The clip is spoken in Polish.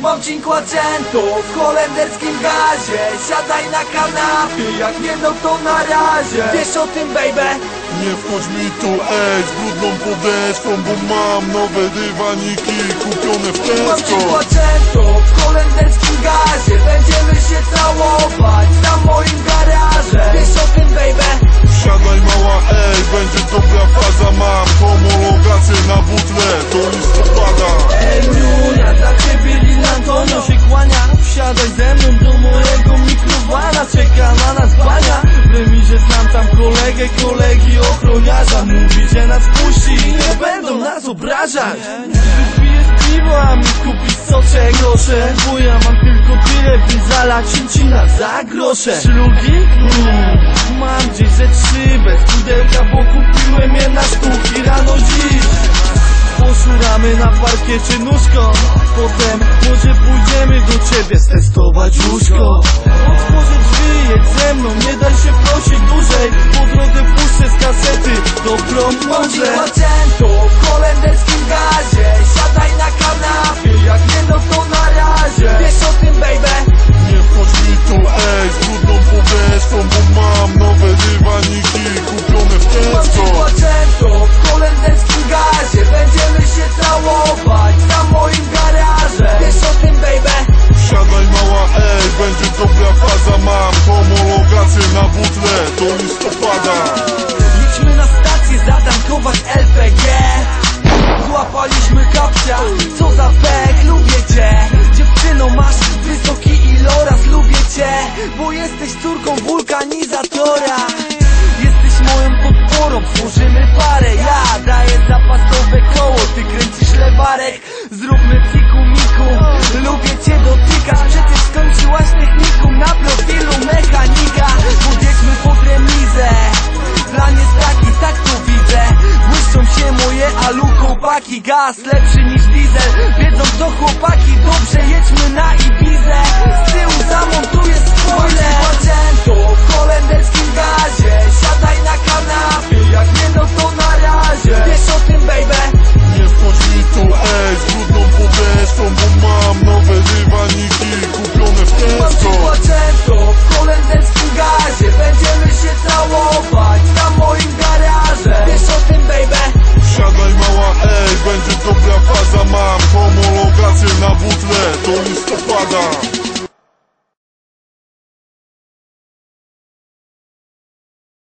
Mam cinquecento w holenderskim gazie. Siadaj na kanapie, jak nie no to na razie. Wiesz o tym baby? Nie wchodź mi tu, ej, z brudną podeszwą Bo mam nowe dywaniki kupione w Mam Tesco. cinquecento w holenderskim obrażać Wypijesz piwo, a mi kupisz soczek grosze. Bo ja mam tylko tyle, by zalać cincina za grosze. Szlugi? Mm, mam gdzieś ze trzy bez pudełka Bo kupiłem je na sztuki. Rano dziś Poszuramy na parkiecie nóżką Potem może pójdziemy do ciebie stestować łóżko. Otworzę drzwi, jedź ze mną, nie daj się prosić dłużej. Po drodze puszczę z kasety, dobrą może będzie dobra faza Mam homologację na butle do listopada. Idźmy na stację zatankować LPG Złapaliśmy kapcia, co za pek, lubię cię. Dziewczyno masz wysoki iloraz, lubię cię. Bo jesteś córką wulkanizatora Jesteś moją podporą, tworzymy parę. Ja daję zapasowe koło, ty kręcisz lewarek gaz lepszy niż diesel. Wiedzą to chłopaki, dobrze jedźmy na Ibizę. Z tyłu za